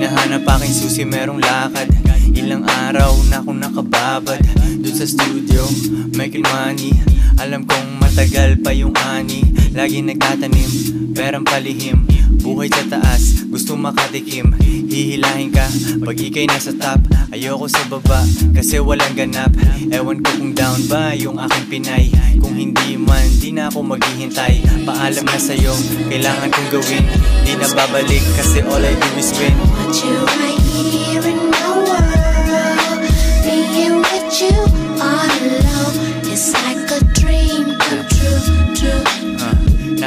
hinahanap aking susi merong lakad. Ilang araw na akong nakababad Dun sa studio, making money. Alam kong matagal pa yung ani. Lagi nagtatanim, perang palihim. Buhay sa taas, gusto makatikim. Hihilahin ka, pag ikay nasa top. Ayoko sa baba, kasi walang ganap. Ewan ko kung down ba yung aking pinay. Kung hindi man, di na ako maghihintay. Paalam na sa'yo, kailangan kong gawin. Di na babalik kasi all I do is win. You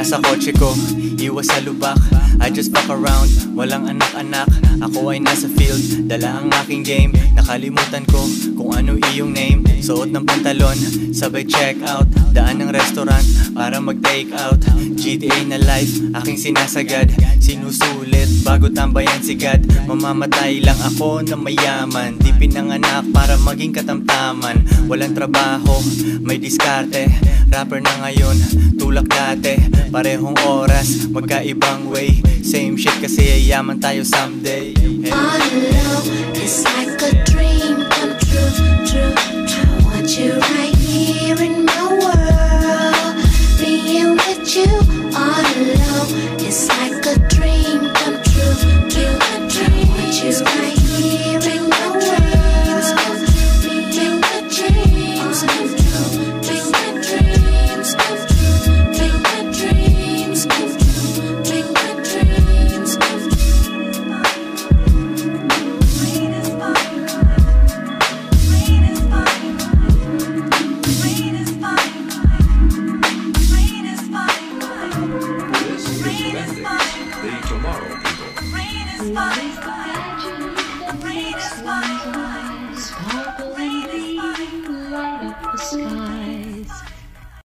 Nasa kotse ko, iwas sa lubak. I just fuck around, walang anak-anak. Ako ay nasa field, dala ang aking game. Nakalimutan ko kung ano iyong name. Suot ng pantalon, sabay check out. Daan ng restaurant para mag take out GTA na life, aking sinasagad. Sinusulit bago tambayan si God. Mamamatay lang ako na mayaman. Di pinanganak para maging katamtaman. Walang trabaho, may diskarte. Rapper na ngayon, tulak dati Parehong oras, magkaibang way Same shit kasi yayaman tayo someday Hey. All alone is tomorrow, people.